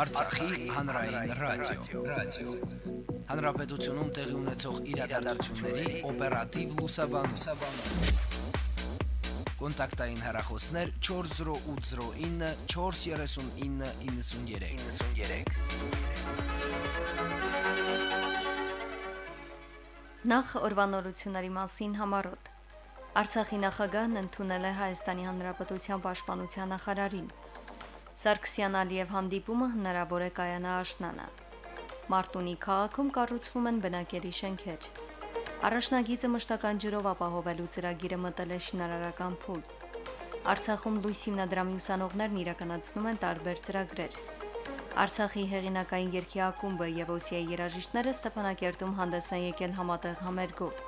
Արցախի հանրային ռադիո, ռադիո։ Հանրապետությունում տեղի ունեցող իրադարձությունների օպերատիվ լուսաբանում։ Կոնտակտային հեռախոսներ 40809 43993։ 93։ Նախ օրվանորությունների մասին համարոտ Արցախի նախագահն ընդունել է Հայաստանի Հանրապետության պաշտպանության նախարարին։ Սարգսյան Ալիև հանդիպումը հնարավոր է կայանա աշնանը։ Մարտունի քաղաքում կառուցվում են բնակելի շենքեր։ Առաջնագիծը մշտական ջրով ապահովելու ծրագիրը մտել է շինարարական փուլ։ Արցախում լույս հիմնադրամի ուսանողներն իրականացնում են տարբեր ծրագրեր։ Արցախի հեղինակային երկի ակումբը եւ Օսիայի երաժիշտները Ստեփանակերտում հանդես են եկել համատեղ համերգով։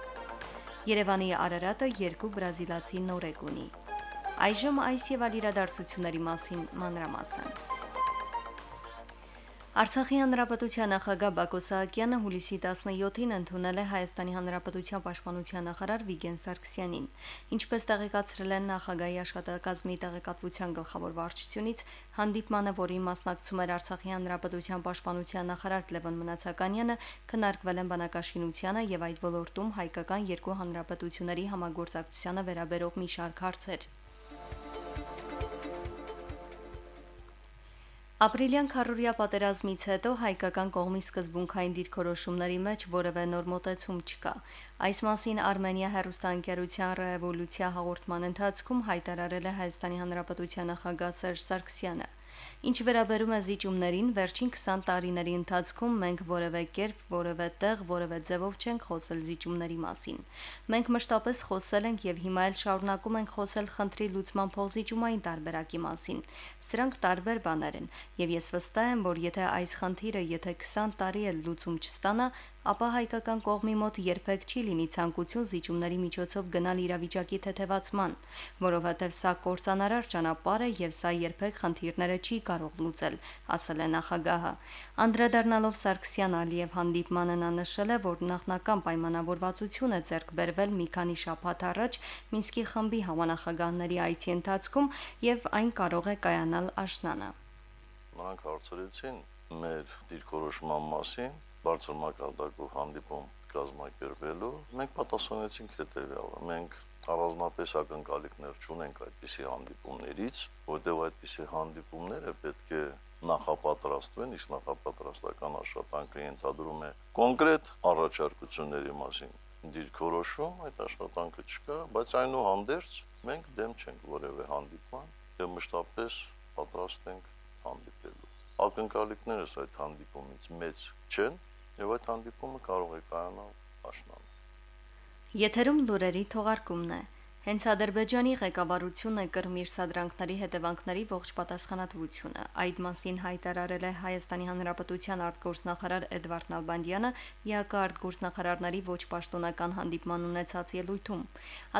Երևանի Արարատը երկու բրազիլացի նորեկ ունի։ Այժմ այս եւ այլ իրադարձությունների մասին մանրամասն։ Արցախի հանրապետության նախագահ Բակո Սահակյանը հուլիսի 17-ին ընդունել է Հայաստանի հանրապետության պաշտպանության նախարար Վիգեն Սարգսյանին։ Ինչպես տեղեկացրել են նախագահի աշխատակազմի տեղեկատվության գլխավոր վարչությունից, հանդիպմանը, որին մասնակցում էր Արցախի հանրապետության պաշտպանության նախարար Լևոն Մնացականյանը, քննարկվել են բանակաշինությանը եւ այդ ոլորտում հայկական երկու հանրապետությունների համագործակցությանը վերաբերող մի շարք հարցեր։ Ապրիլյան քարորիա պատերազմից հետո հայկական կողմի սկզբունքային դիրքորոշումների մեջ որևէ նոր մոտեցում չկա։ Այս մասին Արմենիա հերոստանգերության ռևոլյուցիա հաղորդման ընթացքում հայտարարել է Հայաստանի Հանրապետության նախագահ Սերժ Սարգսյանը։ Ինչ վերաբերում է զիջումներին, վերջին 20 տարիների ընթացքում մենք որևէ կերպ, որևէ տեղ, որևէ ձևով չենք խոսել զիջումների մասին։ Մենք մշտապես խոսել ենք եւ հիմա էլ շարունակում ենք խոսել խնդրի լուծման փոխզիջումային տարբերակի մասին։ Սրանք տարբեր բաներ են, եւ ես վստահ եմ, որ եթե այս խնդիրը եթե 20 տարի էլ լուծում չստանա, ապա հայկական կողմի մոտ երբեք չի լինի ցանկություն զիջումների միջոցով գնալ իրավիճակի թեթևացման, որովհետև սա կորցանարար ճանապարհ է եւ սա երբեք խնդիրները չի կարող լուծել, ասել է նախագահը։ Անդրադառնալով Սարգսյան Ալիև հանդիպմանը նա նշել է, որ նախնական պայմանավորվածություն է ձեռք բերվել մի քանի շաբաթ առաջ Մինսկի խմբի համանախագահների այցի ընթացքում եւ այն կարող է կայանալ աշնանը։ Նրանք հարցրեցին մեր դիրքորոշման մասին բարձր մակարդակով հանդիպում կազմակերպելու, մենք պատասխանեցինք հետևյալը. մենք առանձնապես ակնկալիքներ չունենք այդպիսի հանդիպումներից, որտեղ այդպիսի հանդիպումները պետք է նախապատրաստվեն, իսկ նախապատրաստական աշխատանքը ընդհանրում է կոնկրետ առաջարկությունների մասին դիրքորոշում, այդ աշխատանքը չկա, բայց այնուհանդերձ մենք դեմ չենք որևէ հանդիպման եւ մշտապես պատրաստ ենք հանդիպելու։ Ակնկալիքներս այդ հանդիպումից մեծ չեն, եւ այդ հանդիպումը կարող է կայանալ աշնան։ Եթերում լուրերի թողարկումն է։ Հենց Ադրբեջանի ղեկավարությունը կրմիր սադրանքների հետևանքների ողջ պատասխանատվությունը։ Այդ մասին հայտարարել է Հայաստանի Հանրապետության արտգործնախարար Էդվարդ Նալբանդյանը ԵԱԿ արտգործնախարարների ոչ պաշտոնական հանդիպման ունեցած ելույթում։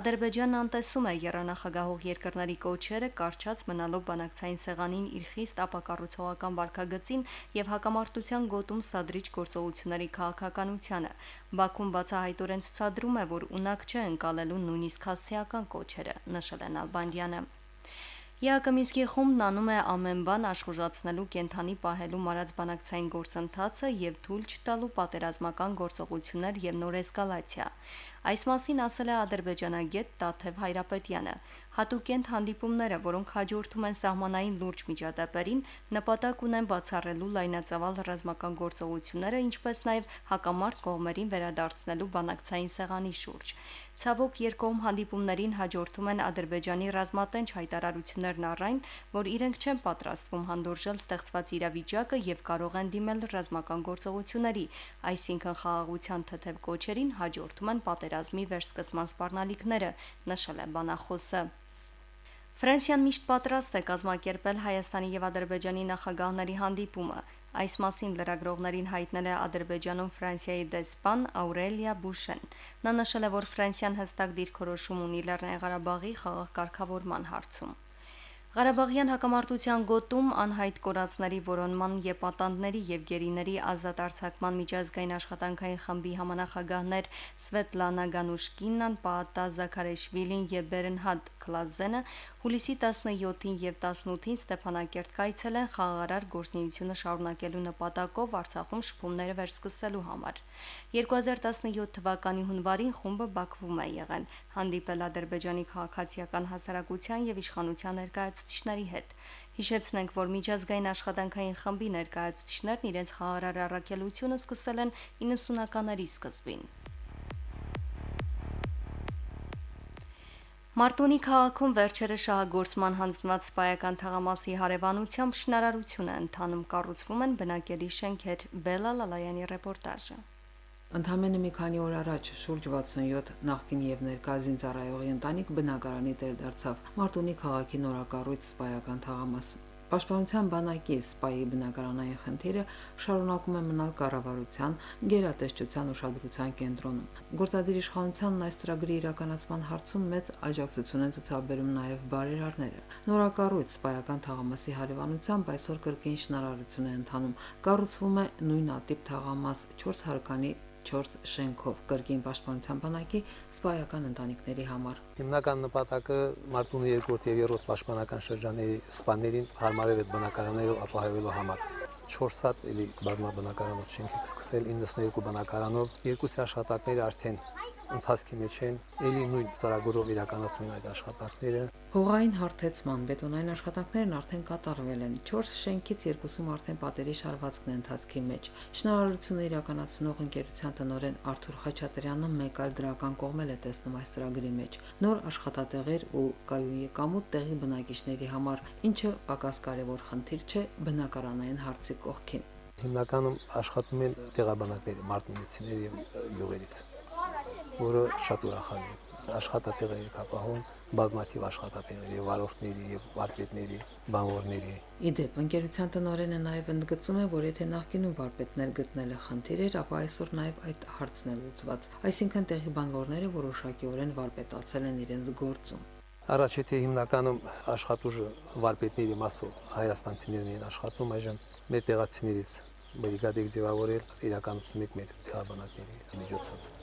Ադրբեջանն անտեսում է երանախագահող երկրների կոչերը կարճած մնալով բանակցային սեղանին իր խիստ ապակառուցողական վարկագծին եւ հակամարտության գոտում սադրիչ գործողությունների քաղաքականությանը։ Բաքուն բացահայտորեն ցուցադրում է, որ ունակ չէ ընկալելու նույնիսկ հասցեական ռազմական կոչերը, նշել են Ալբանդյանը։ Յակոմիսկի խումբն անում է ամեն բան աշխուժացնելու կենթանի պահելու մարածբանակցային գործընթացը եւ թույլ չտալու պատերազմական գործողություններ եւ նոր էսկալացիա։ Այս մասին ասել է ադրբեջանագետ Տաթև Հայրապետյանը։ Հատուկենտ հանդիպումները, որոնք հաջորդում են սահմանային լուրջ միջադեպերին, նպատակ ունեն բացառելու լայնածավալ ռազմական գործողությունները, ինչպես նաև հակամարտ կողմերին վերադարձնելու բանակցային սեղանի շուրջ։ Ցավոք երկկողմ հանդիպումներին հաջորդում են Ադրբեջանի ռազմատենչ հայտարարություններն առայն, որ իրենք չեն պատրաստվում հանդուրժել ստեղծված իրավիճակը եւ կարող են դիմել ռազմական գործողությունների, այսինքն խաղաղության թեթև կոչերին հաջորդում են պատերազմի վերսկսման սպառնալիքները, նշել է բանախոսը։ Ֆրանսիան միշտ պատրաստ է կազմակերպել Հայաստանի եւ Ադրբեջանի նախագահների հանդիպումը։ Այս մասին լրագրողներին հայտնել է Ադրբեջանում Ֆրանսիայի դեսպան Աուրելիա Բուշեն։ Նա նշել է, որ Ֆրանսիան հստակ դիրքորոշում ունի Լեռնային Ղարաբաղի խաղաղ կարգավորման հարցում։ Ղարաբաղյան հակամարտության գոտում անհայտ կորածների որոնման եւ պատանդների եւ գերիների ազատ արձակման միջազգային աշխատանքային խմբի համանախագահներ Սվետլանա Գանուշկինան, Պաատա Զաքարեշվիլին եւ Բերնհադ Կլազենը Հուլիսի 17-ին եւ 18-ին Ստեփանակերտ կայցելեն խաղաղարար գործունեությունը շարունակելու նպատակով Արցախում շփումները վերսկսելու համար։ 2017 թվականի հունվարին խումբը Բաքվում է եղել, հանդիպել Ադրբեջանի քաղաքացիական հասարակության եւ իշխանության ներկայացուցիչների հետ։ Հիշեցնենք, որ միջազգային աշխատանքային խմբի ներկայացուցիչներն իրենց խաղարար առաքելությունը սկսել են 90-ականների սկզբին։ Մարտունի քաղաքում վերջերս շահագործման հանձնված սպայական թաղամասի հարևանությամբ շինարարություն է ընթանում կառուցվում են բնակելի շենքեր։ Բելա Լալայանի ռեպորտաժը։ Ընդամենը մի քանի օր առաջ շուրջ 67 նախկին եւ ներկա զինծառայողի ընտանիք բնակարանի տեր դարձավ Մարտունի քաղաքի նորակառույց սպայական թաղամաս։ Պաշտպանության բանակի սպայի բնակարանային խնդիրը շարունակում է մնալ կառավարության գերատեսչության ուշադրության կենտրոնում։ Գործադիր իշխանությանն այս ծրագրի իրականացման հարցում մեծ աջակցություն են ցուցաբերում նաև բարերարները։ Նորակառույց սպայական թաղամասի հարևանությամբ այսօր կրկին շնարարություն է ընթանում։ Կառուցվում է նույնատիպ թաղամաս 4 հարկանի 4 շենքով կրկին պաշտպանության բանակի սպայական ընտանիքների համար։ Հիմնական նպատակը Մարտունի 2-րդ եւ 3-րդ պաշտպանական շրջանների սպաներին հարմարել այդ բնակարաններով ապահովելու համար։ 4 հատ էլի բազմաբնակարանով շենք եք սկսել 92 բնակարանով երկուսի աշխատակները արդեն ընթացքի մեջ են, ելի նույն ծրագրով իրականացնում են այդ աշխատանքները։ Հողային հարթեցման բետոնային աշխատանքներն արդեն կատարվել են։ 4 շենքից երկուսում արդեն պատերի շարվածքն է ընթացքի մեջ։ Շնարհարությունը իրականացնող ընկերության տնօրեն Արթուր Խաչատրյանը մեկ այլ դրական կողմել է տեսնում այս ծրագրի մեջ։ Նոր աշխատատեղեր ու կայունի կամուտ տեղի բնակիչների համար, ինչը պակաս կարևոր խնդիր չէ բնակարանային հարցի կողքին հիմնականում աշխատում են տեղաբնակների, մարտունիցիների եւ գյուղերից որը շատ ուրախալի է։ Աշխատատեղերի կապահում բազմաթիվ աշխատատեղերի, վարորդների եւ վարպետների, բանվորների։ Իդեպ ընկերության տնօրենը նաեւ ընդգծում է, որ եթե նախկինում վարպետներ գտնելը խնդիր էր, ապա այսօր նաեւ այդ հարցն է լուծված։ Այսինքն տեղի բանվորները որոշակիորեն վարպետացել են իրենց գործում։ Առաջ եթե հիմնականում աշխատուժը վարպետների մասով հայաստանցիներն էին աշխատում, այժմ մեր տեղացիներից բրիգադիկ ձևավորել իրականացում եք մեր տեղաբանակների միջոցով։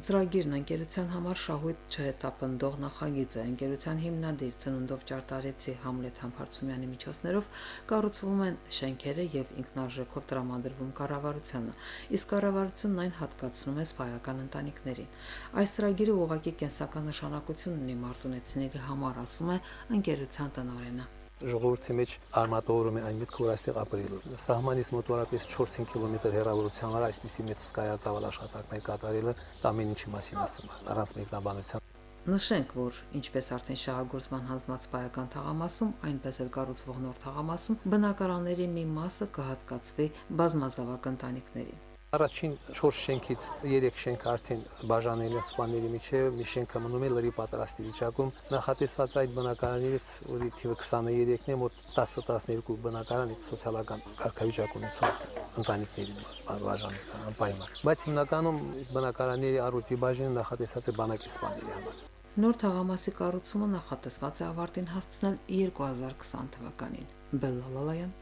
Ծրագիրն ընկերության համար շահույթ չհետապնդող նախագիծ է։ Ընկերության հիմնադիր ծնունդով ճարտարեցի Համլետ Համբարձումյանի միջոցներով կառուցվում են շենքերը եւ ինքնարժեքով տրամադրվում կառավարությանը, իսկ կառավարությունն այն հատկացնում է սպայական ընտանիքներին։ Այս ծրագիրը ուղղակի կենսական նշանակություն ունի մարտունեցիների համար, ասում է ընկերության տնօրենը ժողովրդի մեջ արմատավորում է այն միտքը, որ այստեղ ապրելու։ Սահմանից մոտավորապես 4-5 կիլոմետր հեռավորության վրա այսպիսի մեծ սկայածավալ աշխատանքներ կատարելը ամեն ինչի մասին ասում է, առանց մեկնաբանության։ Նշենք, որ ինչպես արդեն շահագործման հանձնված պայական թաղամասում, այնպես էլ կառուցվող նոր թաղամասում բնակարանների մի մասը կհատկացվի բազմազավակ ընտանիքներին։ Առաջին 4 շենքից 3 շենք արդեն բաժանել են սպաների միջև, մի շենքը մնում է լրի պատրաստի վիճակում։ Նախատեսված այդ բնակարաններից որի թիվը 23-ն է, մոտ 10-12 բնակարանից սոցիալական կարգավիճակ ունեցող ընտանիքների բաժանել անպայման։ Բայց հիմնականում բնակարանների առօրյա բաժինը նախատեսած է բանակի սպաների համար։ Նոր թաղամասի կառուցումը նախատեսված է ավարտին հասցնել 2020 թվականին։ Բելլալալայան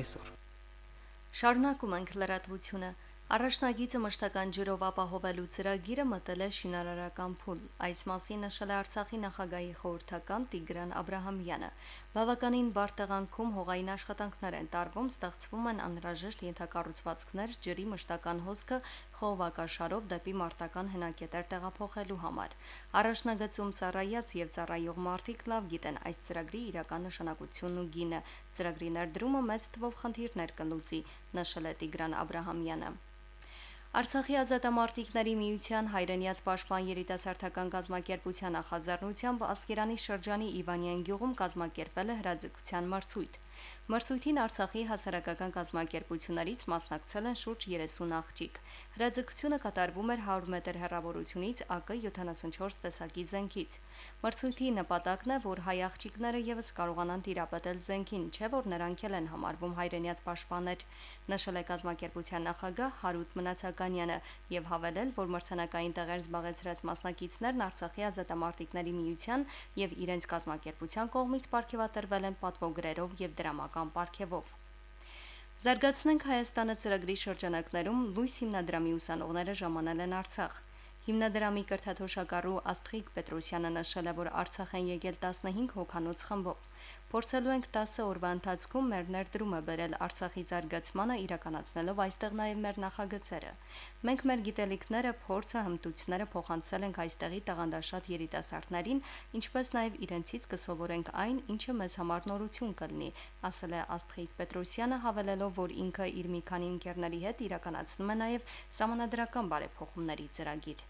այսօր։ Շարունակում ենք լրատվությունը։ Առաջնագիծը մշտական ջրով ապահովելու ծրագիրը մտել է շինարարական փուլ։ Այս մասին նշել է Արցախի նախագահի խորհրդական Տիգրան Աբ รา համյանը։ Բավականին բարտեղանքում հողային աշխատանքներ են տարվում, ստեղծվում են անհրաժեշտ ենթակառուցվածքներ ջրի մշտական հոսքը խողովակաշարով դեպի մարտական հենակետեր տեղափոխելու համար։ Առաջնագծում ծառայած եւ ծառայող մարդիկ լավ գիտեն այս ծրագրի իրական նշանակությունն ու գինը։ Ծրագրի ներդրումը մեծ թվով խնդիրներ կլուծի, նշել է Տիգրան Աբ รา համյանը։ Արցախի ազատամարտիկների միության հայրենիաց պաշտպան երիտասարդական գազམ་ակերպության նախաձեռնությամբ Ասկերանի շրջանի Իվանյան գյուղում կազմակերպվել է հրաձգության մարցույթ։ Մրցույթին Արցախի հասարակական կազմակերպություններից մասնակցել են շուրջ 30 աղջիկ։ Հրաձգությունը կատարվում էր 100 մետր հեռավորությունից AK-74 տեսակի զենքից։ Մրցույթի նպատակն է, որ հայ աղջիկները եւս կարողանան տիրապետել զենքին, չէ՞ որ նրանք են համարվում հայրենիաց պաշտպաններ, նշել է կազմակերպության նախագահ Հարութ Մնացականյանը եւ հավելել, որ մրցանակային տեղեր զբաղեցրած մասնակիցներն Արցախի ազատամարտիկների միության եւ իրենց կազմակերպության կողմից ապարգևատրվել են պատվոգրերով եւ դրամական պարգևով։ Զարգացնենք Հայաստանը ծրագրի շրջանակներում լույս հիմնադրամի ուսանողները ժամանել են Արցախ։ Հիմնադրամի կրթաթոշակառու Աստղիկ Պետրոսյանը նշել է, որ Արցախ են եկել 15 հոգանոց խմբով։ Փորձելու ենք 10 օրվա ընթացքում մեր ներդրումը բերել Արցախի զարգացմանը իրականացնելով այստեղ նաև մեր նախագծերը։ Մենք մեր գիտելիքները, փորձը, հմտությունները փոխանցել ենք այստեղի տաղանդաշատ երիտասարդներին, ինչպես նաև իրենցից կսովորենք այն, ինչը մեզ համար նորություն կլինի, ասել է Աստղիկ Պետրոսյանը, հավելելով, որ ինքը իր մի քանի ընկերների հետ իրականացնում է նաև համանadrական բարեփոխումների ծրագիր։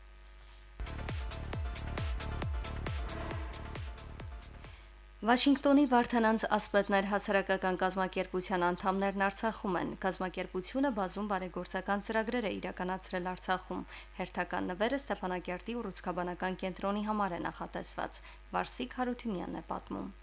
Վաշինգտոնի Վարդանանց ասպետներ հասարակական կազմակերպության անդամներն Արցախում են։ Կազմակերպությունը բազում բարեգործական ծրագրեր է իրականացրել Արցախում։ Հերթական նվերը Ստեփանակերտի ուռուցքաբանական կենտրոնի համար է նախատեսված։ Վարսիկ Հարությունյանն է պատմում։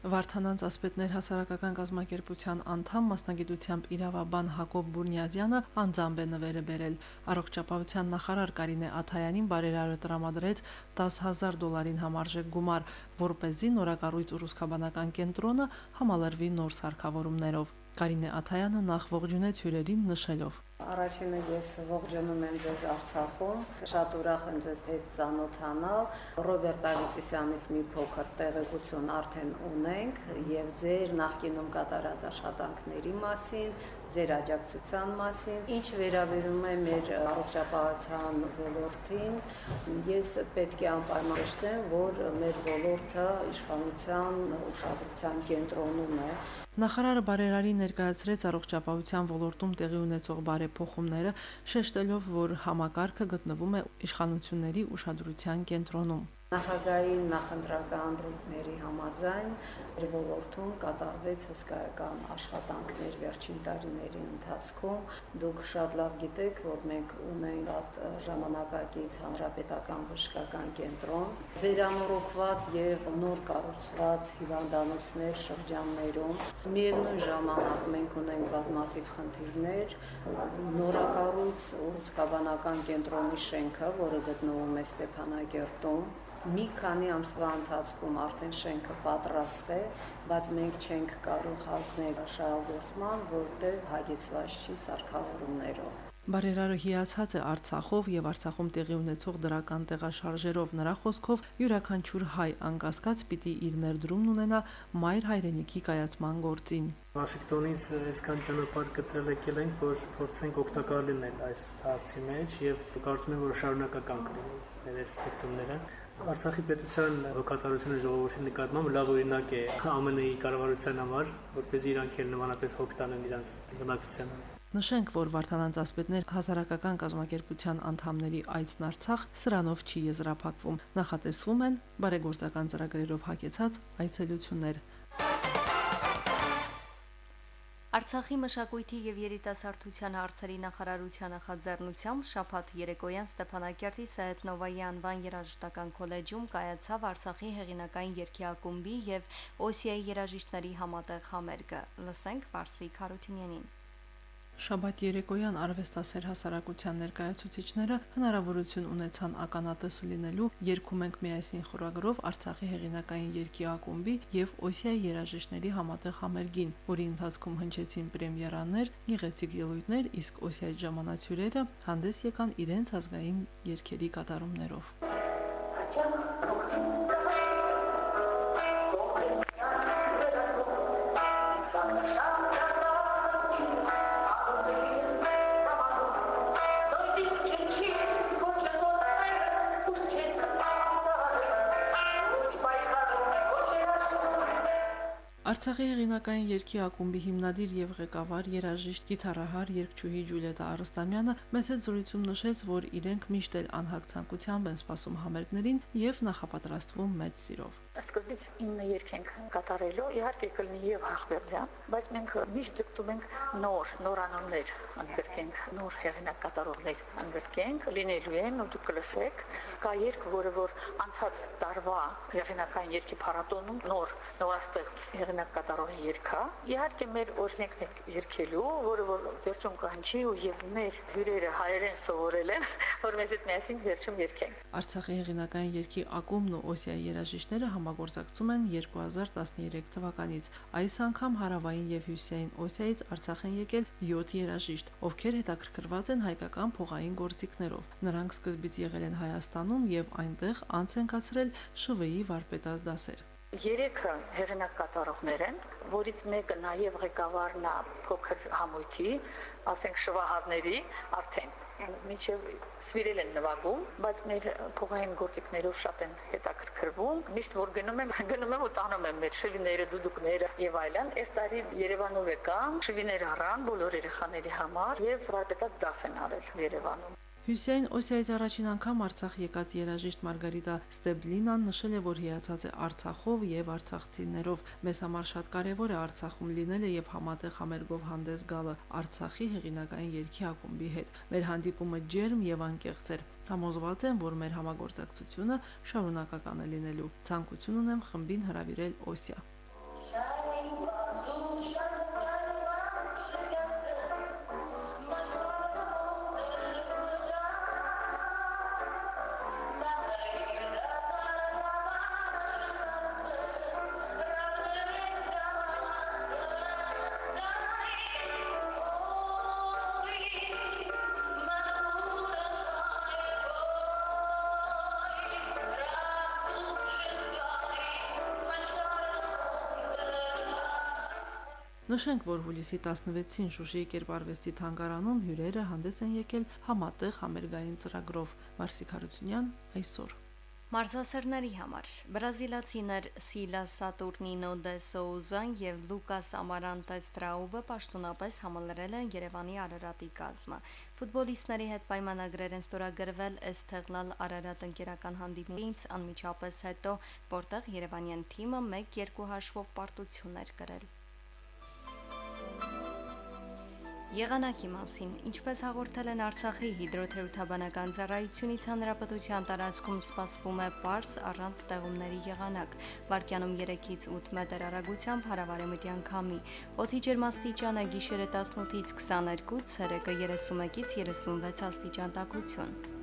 Վարդանանց ասպետներ հասարակական կազմակերպության անդամ մասնագիտությամբ իրավաբան Հակոբ Բուրնյազյանը անձամբ է նվերը բերել։ Առողջապահության նախարար Կարինե Աթայանին բարերարը տրամադրեց 10000 դոլարին համարժեք գումար, որ เป զի նորակառույց ռուսկաբանական կենտրոնը համալրվի նոր սարքավորումներով։ Կարինե Աթայանը նախ ողջունեց հյուրերին նշելով. Առաջինը ես ողջունում եմ ձեզ Արցախում։ Շատ ուրախ եմ ձեզ հետ ծանոթանալ։ Ռոբերտ Ալիցյանից մի փոքր տեղեկություն արդեն ունենք եւ ձեր նախկինում կատարած աշխատանքների մասին, ձեր աջակցության մասին։ Ինչ վերաբերում է մեր առողջապահության ոլորտին, ես պետք է անպայման նշեմ, որ մեր ոլորտը իշխանության ուշադրության կենտրոնում է Նախարարը բարերարի ներկայացրեց առողջապահության ոլորտում տեղի ունեցող բարեփոխումները, շեշտելով, որ համակարգը գտնվում է իշխանությունների ուշադրության կենտրոնում։ Նախագահի նախընտրական դրույթների համաձայն ոլորտում կատարվեց հսկայական աշխատանքներ վերջին տարիների ընթացքում։ Դուք շատ լավ գիտեք, որ մենք ունենք այդ ժամանակակից հանրապետական բժշկական կենտրոն, վերանորոգված եւ նոր կառուցված հիվանդանոցներ շրջաններում։ Միևնույն ժամանակ մենք ունենք բազմաթիվ խնդիրներ, նորակառույց ուրուցքաբանական կենտրոնի շենքը, որը գտնվում է Ստեփանագերտում, մի քանի ամսվա ընթացքում արդեն շենքը պատրաստ է, բայց մենք չենք կարող հասնել շահագործման, որտեղ հագեցված չի սարքավորումներով։ Բարերարը հիացած է Արցախով եւ Արցախում տեղի ունեցող դրական տեղաշարժերով նրա խոսքով յուրաքանչյուր հայ անկասկած պիտի իր ներդրումն ունենա մայր հայրենիքի կայացման գործին։ Վաշինգտոնից այսքան ճանապարհ կտրել եկել ենք, որ փորձենք օգտակար լինել այս հարցի մեջ եւ կարծում եմ, որ շարունակական կլինի այս դեպքերը։ Արցախի պետության հոգատարությունը ժողովրդի նկատմամբ լավ օրինակ է ԱՄՆ-ի կառավարության համար, որպեսզի իրանք էլ նմանապես հոգ տանեն իրանց բնակչությանը։ Նշենք, որ Վարդանանց ասպետներ հասարակական կազմակերպության անդամների այցն Արցախ սրանով չի եզրափակվում։ Նախատեսվում են բարեգործական ծրագրերով հագեցած այցելություններ։ Արցախի մշակույթի եւ երիտասարդության հարցերի նախարարության նախաձեռնությամբ շաբաթ երեկոյան Ստեփանակերտի Սայեթնովայի անվան երաժշտական քոլեջում կայացավ Արցախի հեղինակային երգի ակումբի եւ Օսիայի երաժիշտների համատեղ համերգը։ Լսենք Վարսիկ Հարությունյանին։ Շաբաթ երեկոյան արվեստասեր հասարակության ներկայացուցիչները հնարավորություն ունեցան ականատես լինելու երկում ենք միասին խորագրով Արցախի հեղինակային երկի ակումբի եւ Օսիայի երաժիշտների համատեղ համերգին, որի ընթացքում հնչեցին պրեմիերաներ, գեղեցիկ ելույթներ, իսկ Օսիայի ժամանացյուրերը հանդես եկան իրենց ազգային երգերի կատարումներով։ Արցախի հեղինակային երգի ակումբի հիմնադիր եւ ղեկավար երաժիշտ գիտարահար երգչուհի Ջուլիետա Արստամյանը մեծ զրույցում նշեց, որ իրենք միշտ էլ անհագ ցանկությամբ են սպասում համերգներին եւ նախապատրաստվում մեծ սիրով սկզբից 9 երգ ենք կատարելու, իհարկե կլինի եւ հախվերդյան, բայց մենք միշտ ձգտում ենք նոր, նորանուններ ընդգրկենք, նոր հեղինակ կատարողներ ընդգրկենք, լինելու են ու դուք կլսեք, կա երգ, որը որ անցած տարվա հեղինակային երգի փառատոնում նոր նորաստեղծ հեղինակ կատարողի երգա։ Իհարկե մեր օրինակն ենք երգելու, որը որ վերջում կհնչի ու եւ մեր հյուրերը հայերեն սովորել են, որ մեզ հետ միասին վերջում երգենք։ Արցախի հեղինակային երգի ակումբն ու Օսիայի երաժիշտները համագործակցում են 2013 թվականից։ Այս անգամ հարավային եւ հյուսիսային Օսիայից Արցախ են եկել 7 երաժիշտ, ովքեր հետաքրքրված են հայկական փողային գործիքներով։ Նրանք սկզբից եղել են Հայաստանում եւ այնտեղ անց են կացրել ՇՎ-ի վարպետաց դասեր։ Երեքը հեղինակ կատարողներ են, որից մեկը նաև ղեկավարն է փոքր համույթի, ասենք շվահարների արդեն միջև սվիրել են նվագում, բայց մեր փողային գործիքներով շատ են հետաքրքրվում։ Միշտ որ գնում եմ, գնում եմ ու տանում եմ մեր շվիները, դուդուկները եւ այլն։ Այս տարի Երևանով եկամ, շվիներ առան բոլոր երեխաների համար եւ վարպետաց դաս են արել Երևանում։ Հյուսեյն Օսիայից առաջին անգամ Արցախ եկած երաժիշտ Մարգարիտա Ստեբլինան նշել է, որ հիացած է Արցախով եւ արցախցիներով։ Մեզ համար շատ կարեւոր է Արցախում լինելը եւ համատեղ համերգով հանդես գալը Արցախի հեղինակային երգի ակումբի հետ։ Մեր հանդիպումը ջերմ եւ անկեղծ էր։ Համոզված եմ, որ մեր համագործակցությունը շարունակական է լինելու։ Ցանկություն ունեմ խմբին հրավիրել Օսիա։ Նշենք, որ հուլիսի 16-ին Շուշիի կերպարվեստի թանգարանում հյուրերը հանդես են եկել համատեղ համերգային ծրագրով Մարսիկ Հարությունյան այսօր։ Մարզասերների համար. Բրազիլացիներ Սիլա Սատուրնինո դե Սոուզան եւ Լուկաս Ամարանտես Տրաուբը պաշտոնապես համալրել են Երևանի Արարատի կազմը։ Ֆուտբոլիստների հետ պայմանագրեր են ստորագրվել Էսթեղլալ Արարատ ընկերական հանդիպումից անմիջապես հետո, որտեղ Երևանյան թիմը 1-2 հաշվով պարտություններ կրել։ Եղանակի մասին, ինչպես հաղորդել են Արցախի հիդրոթերապևտաբանական ծառայությունից հանրապետության տարածքում սպասվում է պարս առանց ստեղումների եղանակ։ Վարկյանում 3-ից 8 մետր արագությամբ հարավարեմտյան քամի։ Օդի ջերմաստիճանը գիշերը 18-ից 22, ցերեկը 31-ից 36 աստիճան տաքություն։